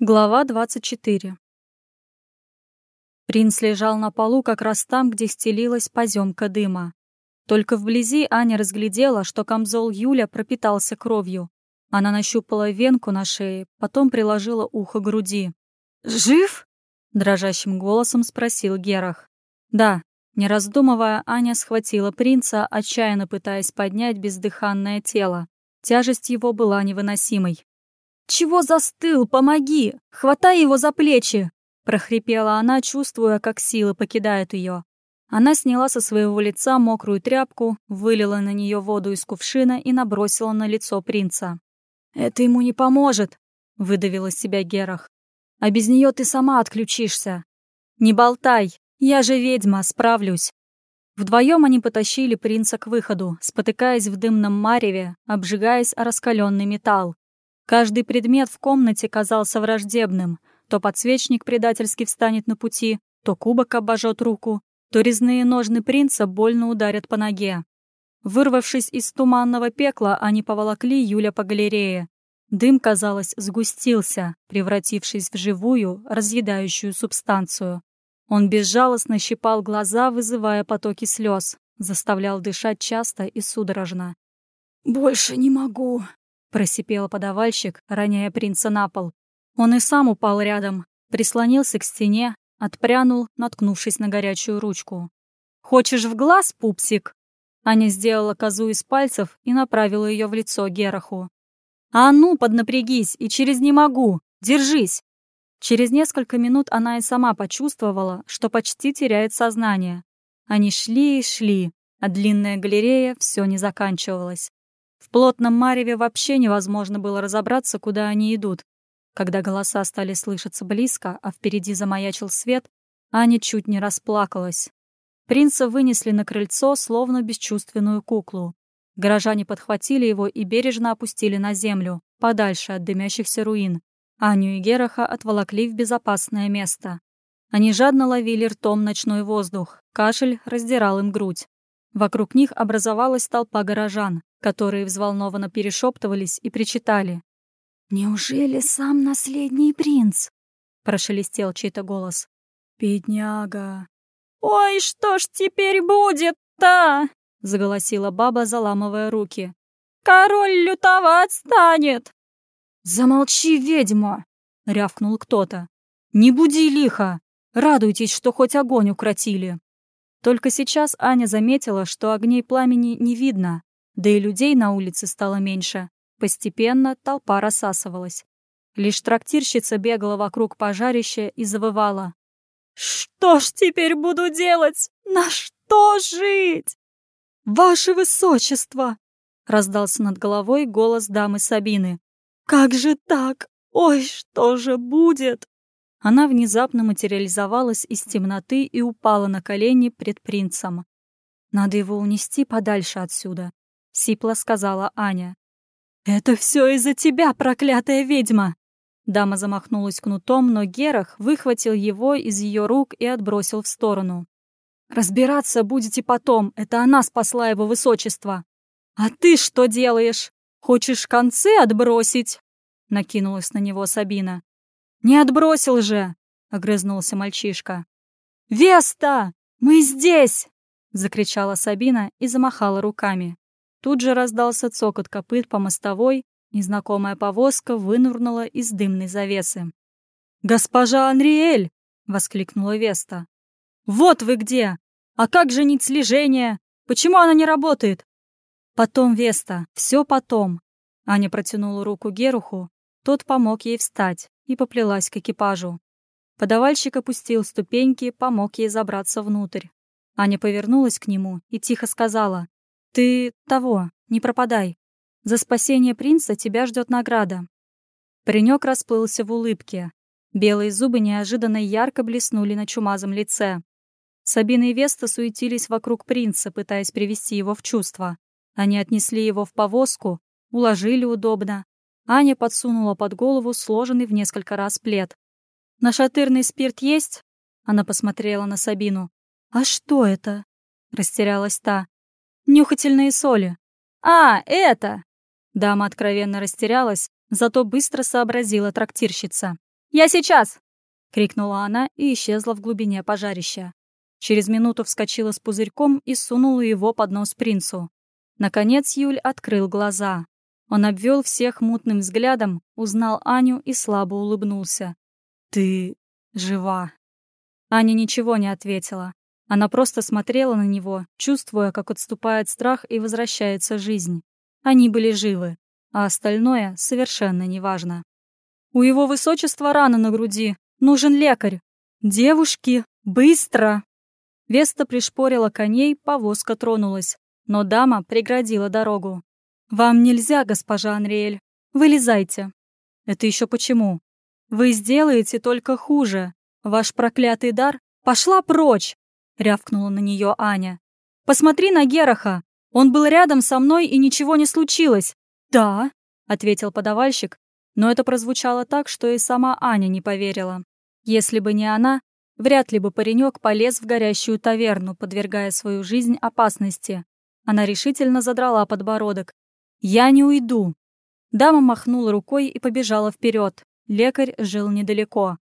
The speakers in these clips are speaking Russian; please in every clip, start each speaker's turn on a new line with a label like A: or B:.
A: Глава 24 Принц лежал на полу как раз там, где стелилась поземка дыма. Только вблизи Аня разглядела, что камзол Юля пропитался кровью. Она нащупала венку на шее, потом приложила ухо к груди. «Жив?» — дрожащим голосом спросил Герах. «Да». Не раздумывая, Аня схватила принца, отчаянно пытаясь поднять бездыханное тело. Тяжесть его была невыносимой. «Чего застыл? Помоги! Хватай его за плечи!» — прохрипела она, чувствуя, как силы покидают ее. Она сняла со своего лица мокрую тряпку, вылила на нее воду из кувшина и набросила на лицо принца. «Это ему не поможет», — выдавила себя Герах. «А без нее ты сама отключишься». «Не болтай, я же ведьма, справлюсь». Вдвоем они потащили принца к выходу, спотыкаясь в дымном мареве, обжигаясь о раскаленный металл. Каждый предмет в комнате казался враждебным. То подсвечник предательски встанет на пути, то кубок обожжет руку, то резные ножны принца больно ударят по ноге. Вырвавшись из туманного пекла, они поволокли Юля по галерее. Дым, казалось, сгустился, превратившись в живую, разъедающую субстанцию. Он безжалостно щипал глаза, вызывая потоки слез, заставлял дышать часто и судорожно. «Больше не могу», Просипел подавальщик, роняя принца на пол. Он и сам упал рядом, прислонился к стене, отпрянул, наткнувшись на горячую ручку. «Хочешь в глаз, пупсик?» Аня сделала козу из пальцев и направила ее в лицо Гераху. «А ну, поднапрягись, и через «не могу», держись!» Через несколько минут она и сама почувствовала, что почти теряет сознание. Они шли и шли, а длинная галерея все не заканчивалась. Плотном мареве вообще невозможно было разобраться, куда они идут. Когда голоса стали слышаться близко, а впереди замаячил свет, Аня чуть не расплакалась. Принца вынесли на крыльцо, словно бесчувственную куклу. Горожане подхватили его и бережно опустили на землю, подальше от дымящихся руин. Аню и Гераха отволокли в безопасное место. Они жадно ловили ртом ночной воздух, кашель раздирал им грудь. Вокруг них образовалась толпа горожан, которые взволнованно перешептывались и причитали. «Неужели сам наследний принц?» — прошелестел чей-то голос. «Бедняга!» «Ой, что ж теперь будет-то?» — заголосила баба, заламывая руки. «Король лютовать станет!» «Замолчи, ведьма!» — рявкнул кто-то. «Не буди лихо! Радуйтесь, что хоть огонь укротили!» Только сейчас Аня заметила, что огней пламени не видно, да и людей на улице стало меньше. Постепенно толпа рассасывалась. Лишь трактирщица бегала вокруг пожарища и завывала. «Что ж теперь буду делать? На что жить?» «Ваше Высочество!» — раздался над головой голос дамы Сабины. «Как же так? Ой, что же будет?» Она внезапно материализовалась из темноты и упала на колени пред принцем. «Надо его унести подальше отсюда», — сипло сказала Аня. «Это все из-за тебя, проклятая ведьма!» Дама замахнулась кнутом, но Герах выхватил его из ее рук и отбросил в сторону. «Разбираться будете потом, это она спасла его высочество!» «А ты что делаешь? Хочешь концы отбросить?» Накинулась на него Сабина. «Не отбросил же!» — огрызнулся мальчишка. «Веста! Мы здесь!» — закричала Сабина и замахала руками. Тут же раздался цокот копыт по мостовой, незнакомая повозка вынурнула из дымной завесы. «Госпожа Анриэль!» — воскликнула Веста. «Вот вы где! А как же нить слежения? Почему она не работает?» «Потом, Веста, все потом!» Аня протянула руку Геруху, тот помог ей встать и поплелась к экипажу. Подавальщик опустил ступеньки, помог ей забраться внутрь. Аня повернулась к нему и тихо сказала, «Ты того, не пропадай. За спасение принца тебя ждет награда». Паренек расплылся в улыбке. Белые зубы неожиданно ярко блеснули на чумазом лице. Сабина и Веста суетились вокруг принца, пытаясь привести его в чувство. Они отнесли его в повозку, уложили удобно, Аня подсунула под голову сложенный в несколько раз плед. «Нашатырный спирт есть?» Она посмотрела на Сабину. «А что это?» Растерялась та. «Нюхательные соли». «А, это!» Дама откровенно растерялась, зато быстро сообразила трактирщица. «Я сейчас!» — крикнула она и исчезла в глубине пожарища. Через минуту вскочила с пузырьком и сунула его под нос принцу. Наконец Юль открыл глаза. Он обвел всех мутным взглядом, узнал Аню и слабо улыбнулся. «Ты жива». Аня ничего не ответила. Она просто смотрела на него, чувствуя, как отступает страх и возвращается жизнь. Они были живы, а остальное совершенно неважно. «У его высочества рана на груди. Нужен лекарь. Девушки, быстро!» Веста пришпорила коней, повозка тронулась, но дама преградила дорогу. «Вам нельзя, госпожа Анриэль. Вылезайте». «Это еще почему?» «Вы сделаете только хуже. Ваш проклятый дар пошла прочь!» — рявкнула на нее Аня. «Посмотри на Гераха. Он был рядом со мной, и ничего не случилось». «Да», — ответил подавальщик, но это прозвучало так, что и сама Аня не поверила. Если бы не она, вряд ли бы паренек полез в горящую таверну, подвергая свою жизнь опасности. Она решительно задрала подбородок, «Я не уйду!» Дама махнула рукой и побежала вперед. Лекарь жил недалеко.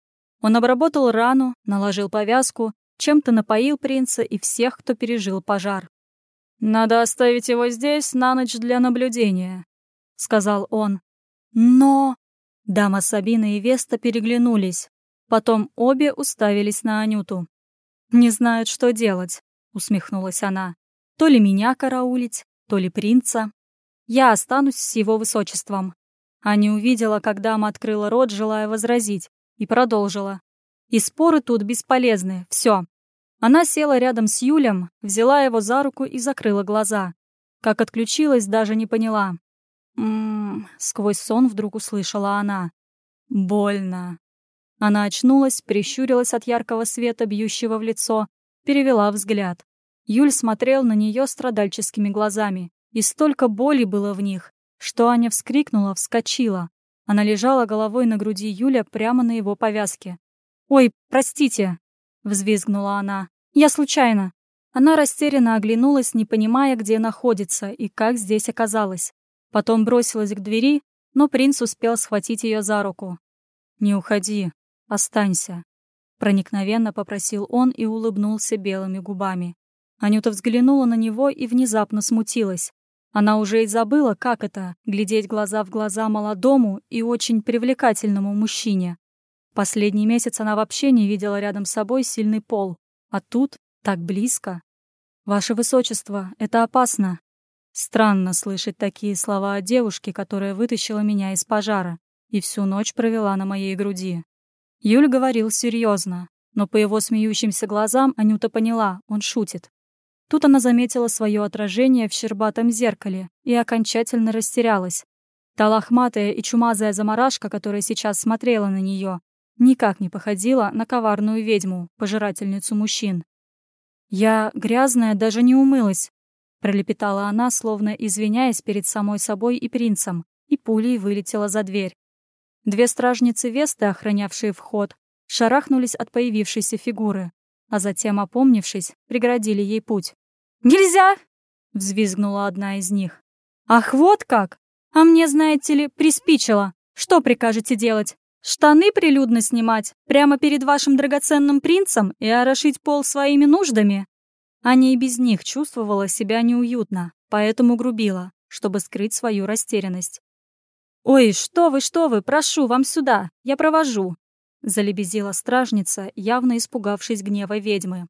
A: Он обработал рану, наложил повязку, чем-то напоил принца и всех, кто пережил пожар. «Надо оставить его здесь на ночь для наблюдения», — сказал он. «Но...» Дама Сабина и Веста переглянулись. Потом обе уставились на Анюту. «Не знают, что делать», — усмехнулась она. «То ли меня караулить, то ли принца». Я останусь с его высочеством». Аня увидела, как дама открыла рот, желая возразить, и продолжила. «И споры тут бесполезны, все». Она села рядом с Юлем, взяла его за руку и закрыла глаза. Как отключилась, даже не поняла. «М-м-м», сквозь сон вдруг услышала она. «Больно». Она очнулась, прищурилась от яркого света, бьющего в лицо, перевела взгляд. Юль смотрел на нее страдальческими глазами. И столько боли было в них, что Аня вскрикнула, вскочила. Она лежала головой на груди Юля прямо на его повязке. «Ой, простите!» — взвизгнула она. «Я случайно!» Она растерянно оглянулась, не понимая, где находится и как здесь оказалась. Потом бросилась к двери, но принц успел схватить ее за руку. «Не уходи, останься», — проникновенно попросил он и улыбнулся белыми губами. Анюта взглянула на него и внезапно смутилась. Она уже и забыла, как это — глядеть глаза в глаза молодому и очень привлекательному мужчине. Последний месяц она вообще не видела рядом с собой сильный пол, а тут так близко. «Ваше Высочество, это опасно». Странно слышать такие слова о девушке, которая вытащила меня из пожара и всю ночь провела на моей груди. Юль говорил серьезно, но по его смеющимся глазам Анюта поняла, он шутит. Тут она заметила свое отражение в щербатом зеркале и окончательно растерялась. Та лохматая и чумазая заморашка, которая сейчас смотрела на нее, никак не походила на коварную ведьму, пожирательницу мужчин. «Я грязная, даже не умылась», — пролепетала она, словно извиняясь перед самой собой и принцем, и пулей вылетела за дверь. Две стражницы Весты, охранявшие вход, шарахнулись от появившейся фигуры а затем, опомнившись, преградили ей путь. «Нельзя!» — взвизгнула одна из них. «Ах, вот как! А мне, знаете ли, приспичило. Что прикажете делать? Штаны прилюдно снимать, прямо перед вашим драгоценным принцем и орошить пол своими нуждами?» Аня и без них чувствовала себя неуютно, поэтому грубила, чтобы скрыть свою растерянность. «Ой, что вы, что вы, прошу, вам сюда, я провожу», залебезила стражница, явно испугавшись гнева ведьмы.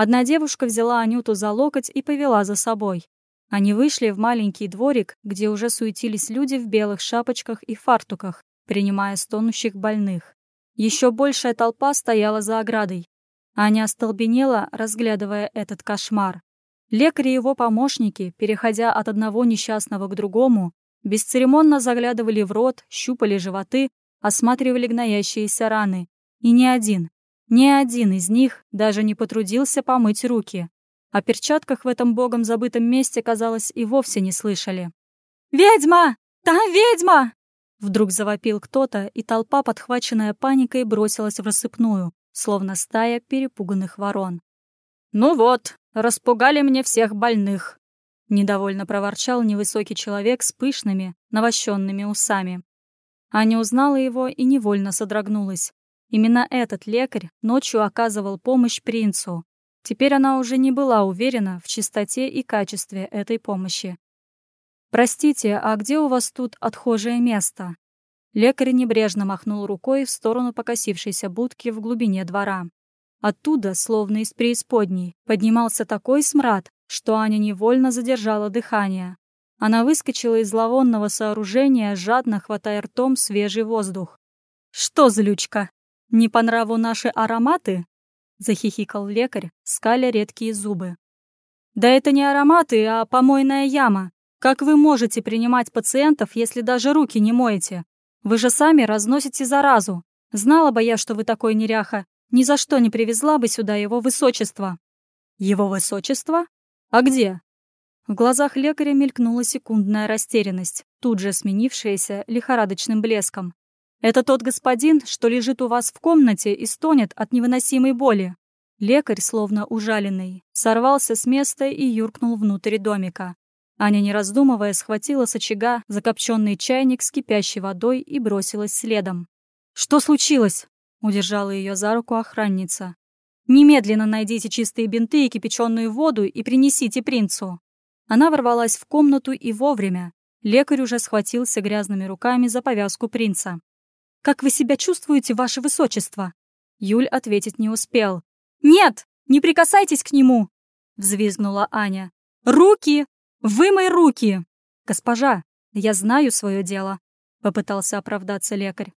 A: Одна девушка взяла Анюту за локоть и повела за собой. Они вышли в маленький дворик, где уже суетились люди в белых шапочках и фартуках, принимая стонущих больных. Еще большая толпа стояла за оградой. Аня остолбенела, разглядывая этот кошмар. Лекари и его помощники, переходя от одного несчастного к другому, бесцеремонно заглядывали в рот, щупали животы, осматривали гноящиеся раны. И ни один, ни один из них даже не потрудился помыть руки. О перчатках в этом богом забытом месте, казалось, и вовсе не слышали. «Ведьма! Там ведьма!» Вдруг завопил кто-то, и толпа, подхваченная паникой, бросилась в рассыпную, словно стая перепуганных ворон. «Ну вот, распугали мне всех больных!» Недовольно проворчал невысокий человек с пышными, навощенными усами. Аня узнала его и невольно содрогнулась. Именно этот лекарь ночью оказывал помощь принцу. Теперь она уже не была уверена в чистоте и качестве этой помощи. «Простите, а где у вас тут отхожее место?» Лекарь небрежно махнул рукой в сторону покосившейся будки в глубине двора. Оттуда, словно из преисподней, поднимался такой смрад, что Аня невольно задержала дыхание. Она выскочила из зловонного сооружения, жадно хватая ртом свежий воздух. «Что, злючка, не по нраву наши ароматы?» — захихикал лекарь, скаля редкие зубы. «Да это не ароматы, а помойная яма. Как вы можете принимать пациентов, если даже руки не моете? Вы же сами разносите заразу. Знала бы я, что вы такой неряха, ни за что не привезла бы сюда его высочество». «Его высочество? А где?» В глазах лекаря мелькнула секундная растерянность, тут же сменившаяся лихорадочным блеском. «Это тот господин, что лежит у вас в комнате и стонет от невыносимой боли». Лекарь, словно ужаленный, сорвался с места и юркнул внутрь домика. Аня, не раздумывая, схватила с очага закопченный чайник с кипящей водой и бросилась следом. «Что случилось?» — удержала ее за руку охранница. «Немедленно найдите чистые бинты и кипяченую воду и принесите принцу». Она ворвалась в комнату и вовремя. Лекарь уже схватился грязными руками за повязку принца. «Как вы себя чувствуете, ваше высочество?» Юль ответить не успел. «Нет! Не прикасайтесь к нему!» Взвизгнула Аня. «Руки! Вымой руки!» «Госпожа, я знаю свое дело», — попытался оправдаться лекарь.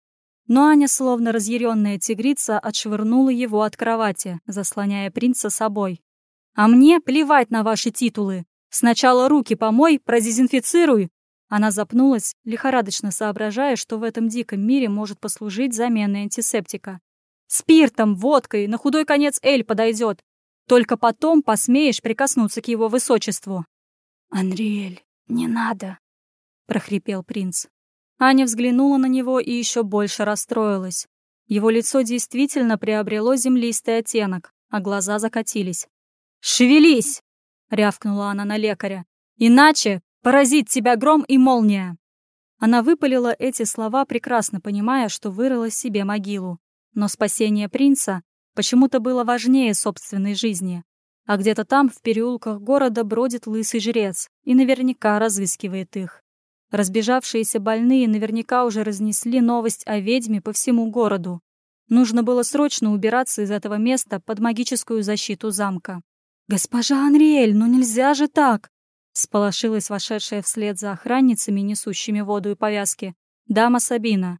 A: Но Аня, словно разъяренная тигрица, отшвырнула его от кровати, заслоняя принца собой. «А мне плевать на ваши титулы. Сначала руки помой, продезинфицируй!» Она запнулась, лихорадочно соображая, что в этом диком мире может послужить заменой антисептика. «Спиртом, водкой, на худой конец Эль подойдет. Только потом посмеешь прикоснуться к его высочеству».
B: «Анриэль, не надо», — прохрипел принц.
A: Аня взглянула на него и еще больше расстроилась. Его лицо действительно приобрело землистый оттенок, а глаза закатились. «Шевелись!» рявкнула она на лекаря. «Иначе поразит тебя гром и молния!» Она выпалила эти слова, прекрасно понимая, что вырыла себе могилу. Но спасение принца почему-то было важнее собственной жизни. А где-то там, в переулках города, бродит лысый жрец и наверняка разыскивает их. Разбежавшиеся больные наверняка уже разнесли новость о ведьме по всему городу. Нужно было срочно убираться из этого места под магическую защиту замка. «Госпожа Анриэль, ну нельзя же так!» Сполошилась вошедшая вслед за охранницами, несущими воду и повязки, дама Сабина.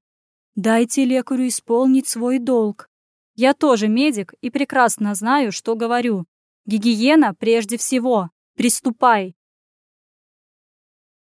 A: «Дайте лекарю исполнить свой долг. Я тоже медик и прекрасно знаю, что говорю. Гигиена прежде всего. Приступай!»